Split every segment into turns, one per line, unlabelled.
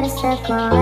bersekolah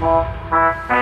Thank you.